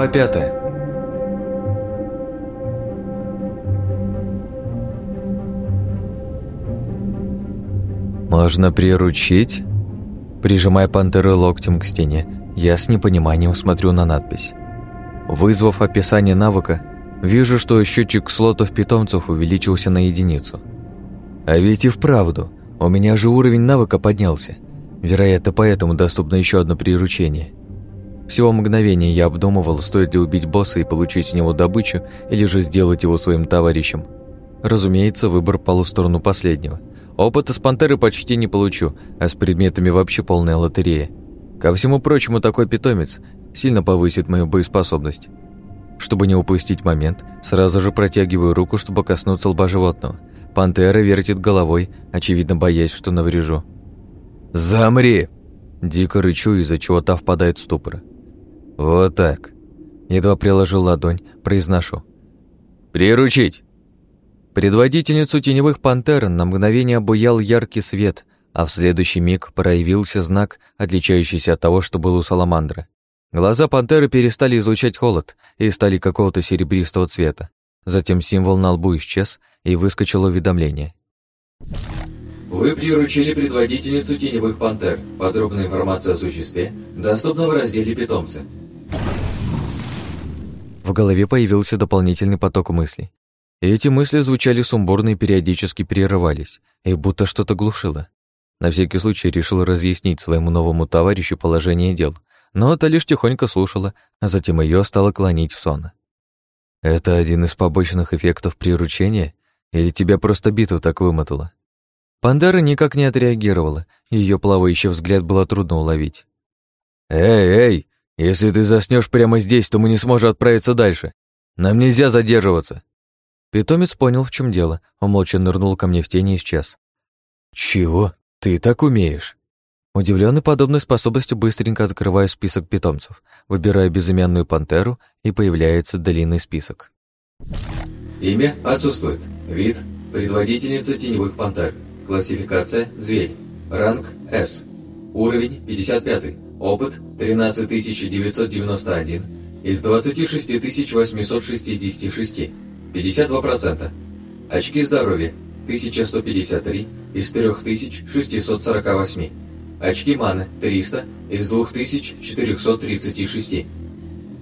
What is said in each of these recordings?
Глава пятая. «Можно приручить?» Прижимая пантеру локтем к стене, я с непониманием смотрю на надпись. Вызвав описание навыка, вижу, что счетчик слотов питомцев увеличился на единицу. А ведь и вправду, у меня же уровень навыка поднялся. Вероятно, поэтому доступно еще одно приручение. Всего мгновение я обдумывал, стоит ли убить босса и получить с него добычу, или же сделать его своим товарищем. Разумеется, выбор пал в сторону последнего. Опыта с пантеры почти не получу, а с предметами вообще полная лотерея. Ко всему прочему, такой питомец сильно повысит мою боеспособность. Чтобы не упустить момент, сразу же протягиваю руку, чтобы коснуться лба животного. Пантера вертит головой, очевидно боясь, что наврежу. «Замри!» Дико рычу, из-за чего та впадает в ступор. «Вот так». Едва приложил ладонь, произношу. «Приручить!» Предводительницу теневых пантер на мгновение обуял яркий свет, а в следующий миг проявился знак, отличающийся от того, что был у саламандры. Глаза пантеры перестали излучать холод и стали какого-то серебристого цвета. Затем символ на лбу исчез, и выскочило уведомление. Вы приручили предводительницу теневых пантер. Подробная информация о существе доступна в разделе «Питомцы». В голове появился дополнительный поток мыслей. И эти мысли звучали сумбурно и периодически прерывались, и будто что-то глушило. На всякий случай решил разъяснить своему новому товарищу положение дел, но та лишь тихонько слушала, а затем ее стало клонить в сон. «Это один из побочных эффектов приручения? Или тебя просто битва так вымотала?» Пандера никак не отреагировала, ее плавающий взгляд было трудно уловить. «Эй, эй, если ты заснешь прямо здесь, то мы не сможем отправиться дальше. Нам нельзя задерживаться. Питомец понял, в чем дело. Он молча нырнул ко мне в тени и исчез. Чего? Ты так умеешь? Удивленный подобной способностью, быстренько открываю список питомцев, выбираю безымянную пантеру, и появляется длинный список. Имя отсутствует. Вид – предводительница теневых пантер. Классификация – зверь. Ранг – С. Уровень – 55. Опыт 13991 из 26866. 52%. Очки здоровья 1153 из 3648. Очки маны 300 из 2436.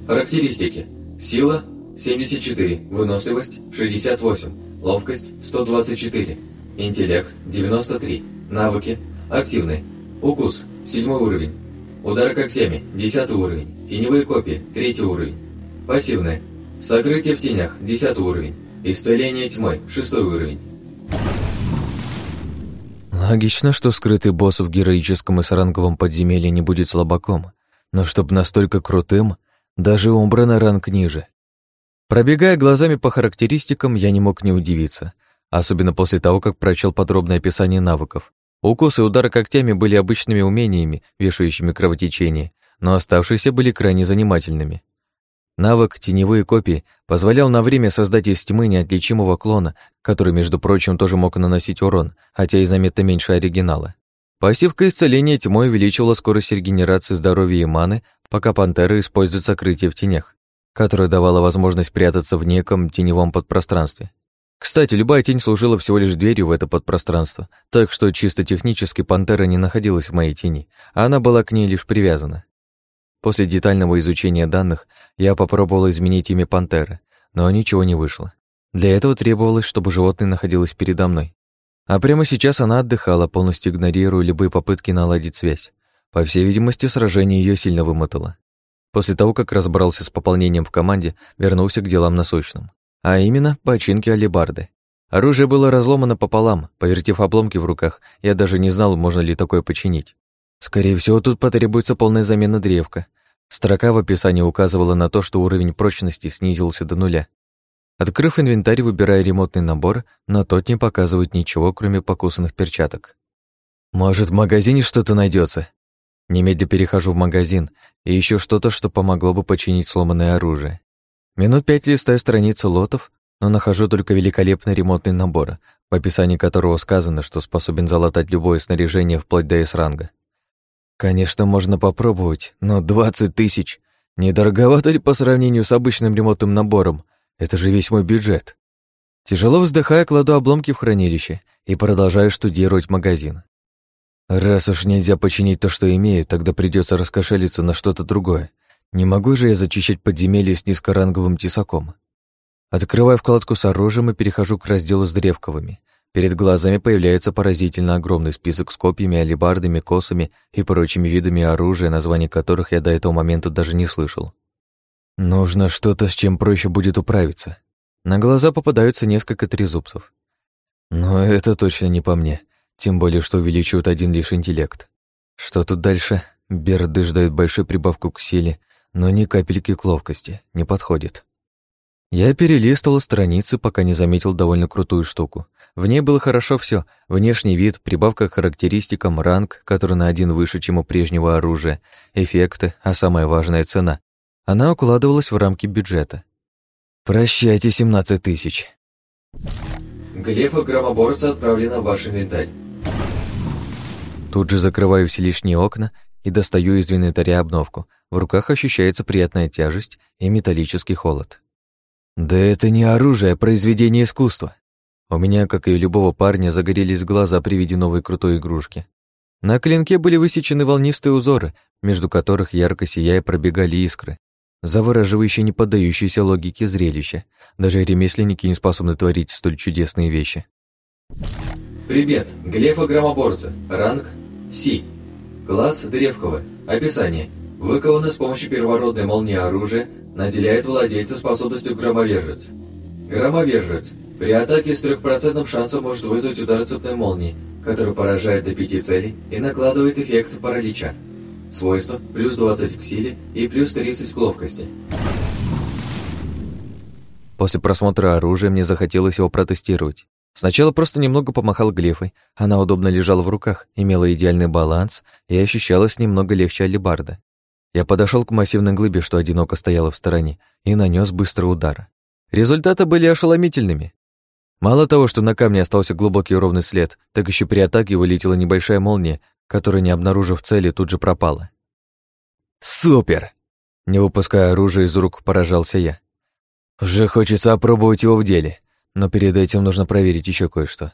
Характеристики. Сила 74, выносливость 68, ловкость 124, интеллект 93, навыки активные. Укус 7 уровень, Удар когтями – 10 уровень. Теневые копии – 3 уровень. Пассивное. Сокрытие в тенях – 10 уровень. Исцеление тьмой – 6 уровень. Логично, что скрытый босс в героическом и саранговом подземелье не будет слабаком, но чтоб настолько крутым, даже Умбра на ранг ниже. Пробегая глазами по характеристикам, я не мог не удивиться, особенно после того, как прочел подробное описание навыков. Укусы и удары когтями были обычными умениями, вешающими кровотечение, но оставшиеся были крайне занимательными. Навык «Теневые копии» позволял на время создать из тьмы неотличимого клона, который, между прочим, тоже мог наносить урон, хотя и заметно меньше оригинала. Пассивка исцеления тьмой увеличивала скорость регенерации здоровья и маны, пока пантера использует сокрытие в тенях, которое давало возможность прятаться в неком теневом подпространстве. Кстати, любая тень служила всего лишь дверью в это подпространство, так что чисто технически пантера не находилась в моей тени, а она была к ней лишь привязана. После детального изучения данных я попробовал изменить имя пантеры, но ничего не вышло. Для этого требовалось, чтобы животное находилось передо мной. А прямо сейчас она отдыхала, полностью игнорируя любые попытки наладить связь. По всей видимости, сражение ее сильно вымотало. После того, как разобрался с пополнением в команде, вернулся к делам насущным а именно починки алебарды. Оружие было разломано пополам, повертев обломки в руках, я даже не знал, можно ли такое починить. Скорее всего, тут потребуется полная замена древка. Строка в описании указывала на то, что уровень прочности снизился до нуля. Открыв инвентарь, выбирая ремонтный набор, но тот не показывает ничего, кроме покусанных перчаток. «Может, в магазине что-то найдется? Немедля перехожу в магазин, и ищу что-то, что помогло бы починить сломанное оружие. Минут пять листаю страницы лотов, но нахожу только великолепный ремонтный набор, в описании которого сказано, что способен залатать любое снаряжение вплоть до С-ранга. Конечно, можно попробовать, но 20 тысяч. Недороговато ли по сравнению с обычным ремонтным набором? Это же весь мой бюджет. Тяжело вздыхая, кладу обломки в хранилище и продолжаю штудировать магазин. Раз уж нельзя починить то, что имею, тогда придется раскошелиться на что-то другое. Не могу же я зачищать подземелье с низкоранговым тесаком. Открываю вкладку с оружием и перехожу к разделу с древковыми. Перед глазами появляется поразительно огромный список с копьями, алебардами, косами и прочими видами оружия, названий которых я до этого момента даже не слышал. Нужно что-то, с чем проще будет управиться. На глаза попадаются несколько трезубцев. Но это точно не по мне, тем более, что увеличивают один лишь интеллект. Что тут дальше? Берды ждают большую прибавку к силе, но ни капельки к ловкости, не подходит. Я перелистывал страницы, пока не заметил довольно крутую штуку. В ней было хорошо все: внешний вид, прибавка к характеристикам, ранг, который на один выше, чем у прежнего оружия, эффекты, а самая важная цена. Она укладывалась в рамки бюджета. Прощайте, 17 тысяч. Глефа громоборца отправлена в ваш инвентарь. Тут же закрываю все лишние окна и достаю из инвентаря обновку. В руках ощущается приятная тяжесть и металлический холод. Да это не оружие, а произведение искусства. У меня, как и у любого парня, загорелись глаза при виде новой крутой игрушки. На клинке были высечены волнистые узоры, между которых ярко сияя пробегали искры. Завораживающие, не поддающиеся логике зрелища. Даже ремесленники не способны творить столь чудесные вещи. Привет, Глефа Громоборца. Ранг Си. Класс Древковый. Описание. Выковано с помощью первородной молнии оружия, наделяет владельца способностью громовержец. Громовержец. При атаке с трехпроцентным шансом может вызвать удар цепной молнии, который поражает до пяти целей и накладывает эффект паралича. Свойства – плюс 20 к силе и плюс 30 к ловкости. После просмотра оружия мне захотелось его протестировать. Сначала просто немного помахал глефой. Она удобно лежала в руках, имела идеальный баланс и ощущалась немного легче алебарда. Я подошел к массивной глыбе, что одиноко стояла в стороне, и нанес быстрый удар. Результаты были ошеломительными. Мало того, что на камне остался глубокий ровный след, так еще при атаке вылетела небольшая молния, которая, не обнаружив цели, тут же пропала. «Супер!» Не выпуская оружие из рук, поражался я. «Уже хочется опробовать его в деле, но перед этим нужно проверить еще кое-что.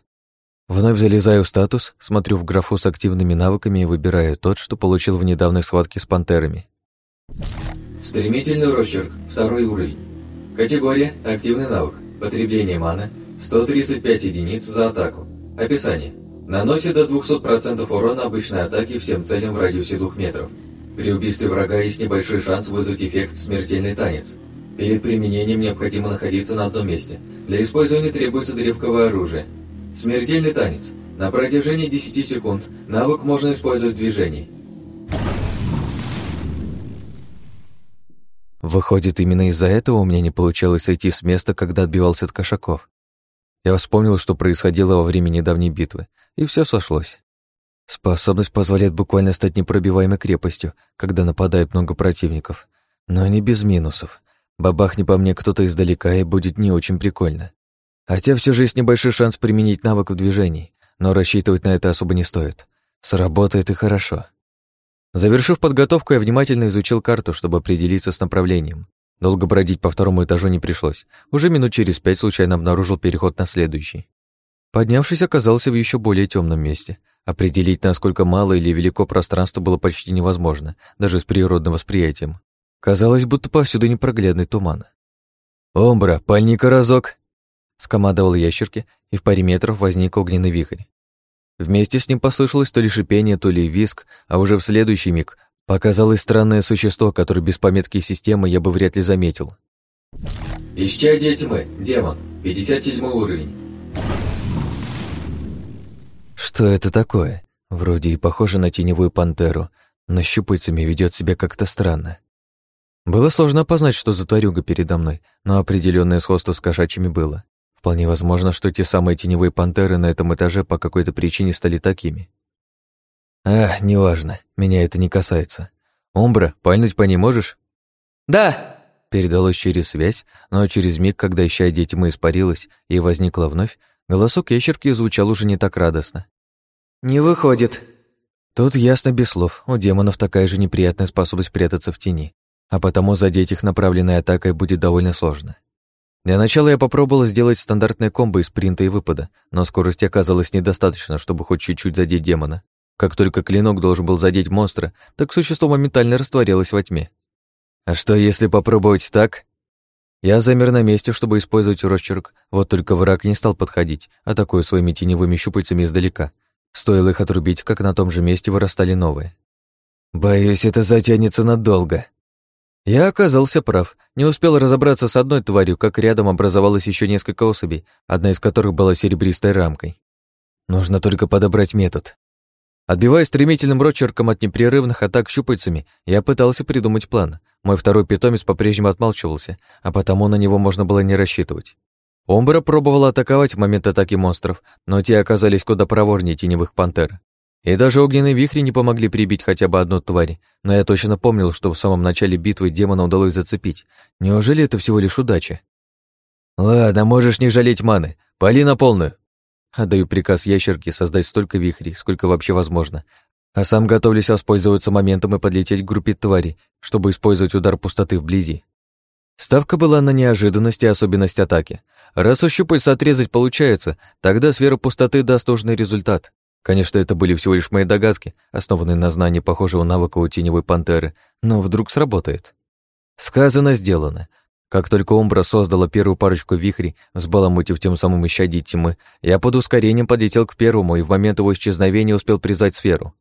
Вновь залезаю в статус, смотрю в графу с активными навыками и выбираю тот, что получил в недавней схватке с пантерами. Стремительный росчерк, второй уровень. Категория «Активный навык». Потребление маны 135 единиц за атаку. Описание. Наносит до 200% урона обычной атаки всем целям в радиусе 2 метров. При убийстве врага есть небольшой шанс вызвать эффект «Смертельный танец». Перед применением необходимо находиться на одном месте. Для использования требуется древковое оружие – Смертельный танец. На протяжении 10 секунд навык можно использовать в движении. Выходит, именно из-за этого у меня не получалось сойти с места, когда отбивался от кошаков. Я вспомнил, что происходило во время недавней битвы, и все сошлось. Способность позволяет буквально стать непробиваемой крепостью, когда нападает много противников. Но не без минусов. Бабахни по мне кто-то издалека, и будет не очень прикольно. Хотя все же есть небольшой шанс применить навык в движении, но рассчитывать на это особо не стоит. Сработает и хорошо. Завершив подготовку, я внимательно изучил карту, чтобы определиться с направлением. Долго бродить по второму этажу не пришлось. Уже минут через пять случайно обнаружил переход на следующий. Поднявшись, оказался в еще более темном месте. Определить, насколько мало или велико пространство было почти невозможно, даже с природным восприятием. Казалось, будто повсюду непроглядный туман. «Омбра, пальника разок!» Скомандовал ящерке, и в паре метров возник огненный вихрь. Вместе с ним послышалось то ли шипение, то ли виск, а уже в следующий миг показалось странное существо, которое без пометки системы я бы вряд ли заметил. Исчадие тьмы, демон, 57 уровень. Что это такое? Вроде и похоже на теневую пантеру, но щупальцами ведет себя как-то странно. Было сложно опознать, что за тварюга передо мной, но определенное сходство с кошачьими было. Вполне возможно, что те самые теневые пантеры на этом этаже по какой-то причине стали такими. А, неважно, меня это не касается. Умбра, пальнуть по ней можешь? Да! Передалось через связь, но через миг, когда исчадие тьмы испарилась и возникла вновь, голосок ящерки звучал уже не так радостно. «Не выходит». Тут ясно без слов, у демонов такая же неприятная способность прятаться в тени. а потому задеть их направленной атакой будет довольно сложно. Для начала я попробовал сделать стандартные комбо из спринта и выпада, но скорости оказалось недостаточно, чтобы хоть чуть-чуть задеть демона. Как только клинок должен был задеть монстра, так существо моментально растворилось во тьме. А что, если попробовать так? Я замер на месте, чтобы использовать росчерк, вот только враг не стал подходить, атакуя своими теневыми щупальцами издалека. Стоило их отрубить, как на том же месте вырастали новые. «Боюсь, это затянется надолго». Я оказался прав. Не успел разобраться с одной тварью, как рядом образовалось еще несколько особей, одна из которых была серебристой рамкой. Нужно только подобрать метод. Отбиваясь стремительным рочерком от непрерывных атак щупальцами, я пытался придумать план. Мой второй питомец по-прежнему отмалчивался, а потому на него можно было не рассчитывать. Омбра пробовала атаковать в момент атаки монстров, но те оказались куда проворнее теневых пантер. И даже огненные вихри не помогли прибить хотя бы одну тварь, но я точно помнил, что в самом начале битвы демона удалось зацепить. Неужели это всего лишь удача? «Ладно, можешь не жалеть маны. Пали на полную!» Отдаю приказ ящерке создать столько вихрей, сколько вообще возможно, а сам готовлюсь воспользоваться моментом и подлететь к группе тварей, чтобы использовать удар пустоты вблизи. Ставка была на неожиданность и особенность атаки. Раз у щупальца отрезать получается, тогда сфера пустоты даст нужный результат. Конечно, это были всего лишь мои догадки, основанные на знании похожего навыка у теневой пантеры, но вдруг сработает. Сказано, сделано. Как только Омбра создала первую парочку вихрей, взбаламутив тем самым исчадие тьмы, я под ускорением подлетел к первому и в момент его исчезновения успел призвать сферу.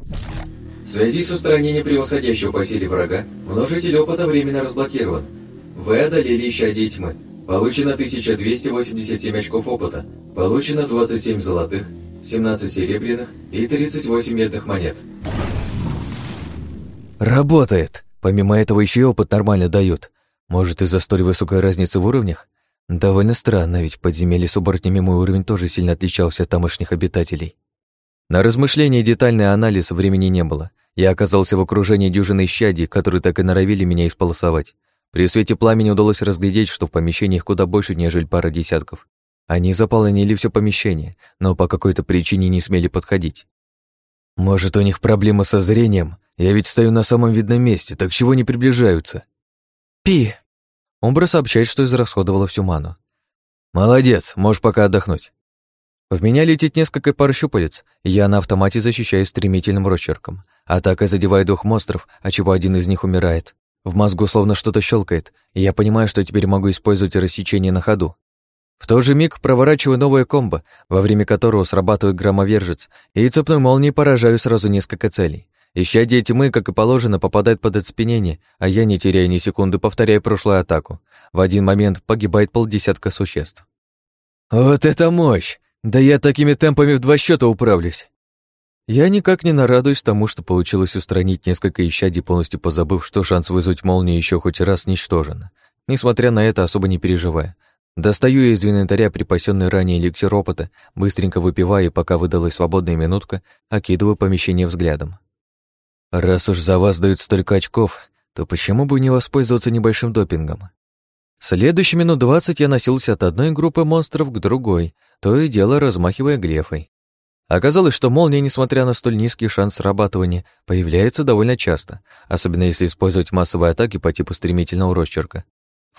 В связи с устранением превосходящего по силе врага, множитель опыта временно разблокирован. Вы одолели исчадие тьмы. Получено 1287 очков опыта. Получено 27 золотых, 17 серебряных и 38 медных монет. Работает! Помимо этого еще и опыт нормально дают. Может, из-за столь высокой разницы в уровнях? Довольно странно, ведь в подземелье с оборотнями мой уровень тоже сильно отличался от тамошних обитателей. На размышления и детальный анализ времени не было. Я оказался в окружении дюжины щадий, которые так и норовили меня исполосовать. При свете пламени удалось разглядеть, что в помещениях куда больше, нежели пара десятков. Они заполонили все помещение, но по какой-то причине не смели подходить. Может, у них проблема со зрением? Я ведь стою на самом видном месте, так чего не приближаются? «Пи!» Умбра сообщает, что израсходовала всю ману. «Молодец, можешь пока отдохнуть». В меня летит несколько пар щупалец, и я на автомате защищаюсь стремительным росчерком. Атака задевает двух монстров, отчего один из них умирает. В мозгу словно что-то щелкает, и я понимаю, что теперь могу использовать рассечение на ходу. В тот же миг проворачиваю новое комбо, во время которого срабатывает громовержец, и цепной молнией поражаю сразу несколько целей. Исчадие тьмы, как и положено, попадает под оцепенение, а я, не теряя ни секунды, повторяю прошлую атаку. В один момент погибает полдесятка существ. «Вот это мощь! Да я такими темпами в два счета управлюсь!» Я никак не нарадуюсь тому, что получилось устранить несколько исчадий, полностью позабыв, что шанс вызвать молнию еще хоть раз ничтожен. Несмотря на это, особо не переживая. Достаю из инвентаря припасенный ранее эликсир опыта, быстренько выпивая, и пока выдалась свободная минутка, окидываю помещение взглядом. Раз уж за вас дают столько очков, то почему бы не воспользоваться небольшим допингом? Следующие минут двадцать я носился от одной группы монстров к другой, то и дело размахивая глефой. Оказалось, что молния, несмотря на столь низкий шанс срабатывания, появляется довольно часто, особенно если использовать массовые атаки по типу стремительного росчерка.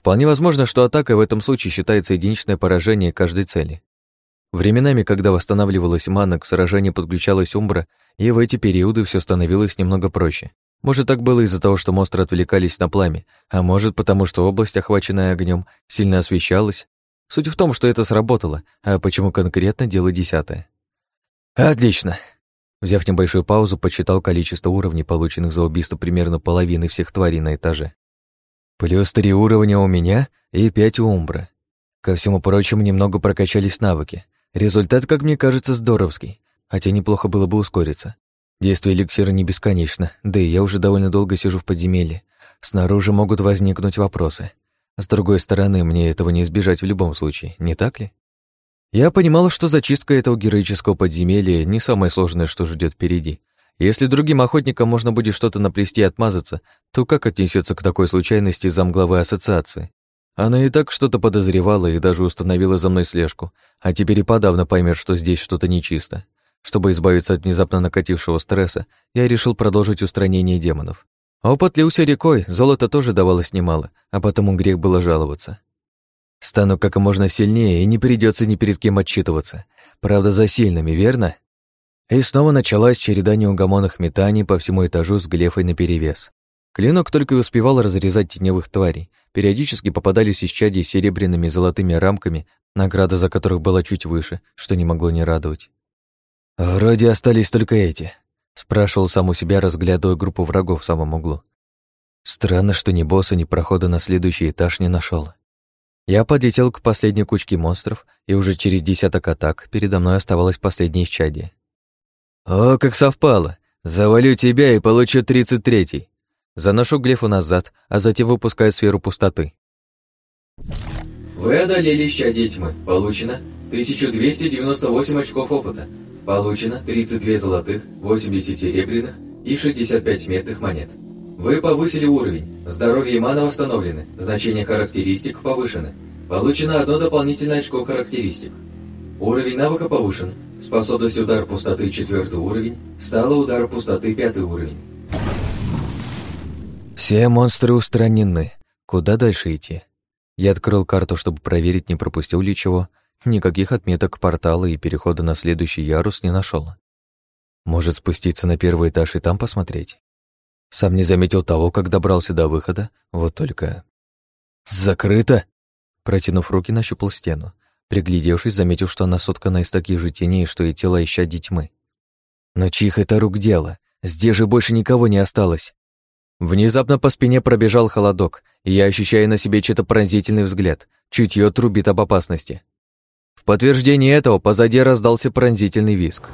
Вполне возможно, что атака в этом случае считается единичное поражение каждой цели. Временами, когда восстанавливалась мана, к сражению подключалась Умбра, и в эти периоды все становилось немного проще. Может, так было из-за того, что монстры отвлекались на пламя, а может, потому что область, охваченная огнем, сильно освещалась. Суть в том, что это сработало, а почему конкретно дело десятое. «Отлично!» Взяв небольшую паузу, почитал количество уровней, полученных за убийство примерно половины всех тварей на этаже. Плюс три уровня у меня и пять у Умбра. Ко всему прочему, немного прокачались навыки. Результат, как мне кажется, здоровский, хотя неплохо было бы ускориться. Действие эликсира не бесконечно, да и я уже довольно долго сижу в подземелье. Снаружи могут возникнуть вопросы. С другой стороны, мне этого не избежать в любом случае, не так ли? Я понимала, что зачистка этого героического подземелья не самое сложное, что ждет впереди. Если другим охотникам можно будет что-то наплести и отмазаться, то как отнесется к такой случайности замглавы ассоциации? Она и так что-то подозревала и даже установила за мной слежку, а теперь и подавно поймет, что здесь что-то нечисто. Чтобы избавиться от внезапно накатившего стресса, я решил продолжить устранение демонов. Опыт лился рекой, золото тоже давалось немало, а потому грех было жаловаться. Стану как можно сильнее, и не придется ни перед кем отчитываться. Правда, за сильными, верно? И снова началась череда неугомонных метаний по всему этажу с глефой наперевес. Клинок только и успевал разрезать теневых тварей. Периодически попадались исчадия с серебряными и золотыми рамками, награда за которых была чуть выше, что не могло не радовать. «Вроде остались только эти», — спрашивал сам у себя, разглядывая группу врагов в самом углу. Странно, что ни босса, ни прохода на следующий этаж не нашел. Я подлетел к последней кучке монстров, и уже через десяток атак передо мной оставалось последнее исчадие. «О, как совпало! Завалю тебя и получу тридцать третий!» Заношу глефу назад, а затем выпускаю сферу пустоты. Вы одолели исчадие тьмы. Получено 1298 очков опыта. Получено 32 золотых, 80 серебряных и 65 медных монет. Вы повысили уровень. Здоровье и мана восстановлены. Значение характеристик повышены. Получено одно дополнительное очко характеристик. Уровень навыка повышен. Способность удар пустоты четвертый уровень. Стала удар пустоты пятый уровень. Все монстры устранены. Куда дальше идти? Я открыл карту, чтобы проверить, не пропустил ли чего. Никаких отметок портала и перехода на следующий ярус не нашел. Может, спуститься на первый этаж и там посмотреть? Сам не заметил того, как добрался до выхода, вот только... «Закрыто!» Протянув руки, нащупал стену. Приглядевшись, заметил, что она соткана из таких же теней, что и тела ища тьмы. Но чьих это рук дело? Здесь же больше никого не осталось. Внезапно по спине пробежал холодок, и я ощущаю на себе чей-то пронзительный взгляд. Чутье трубит об опасности. В подтверждение этого позади раздался пронзительный виск.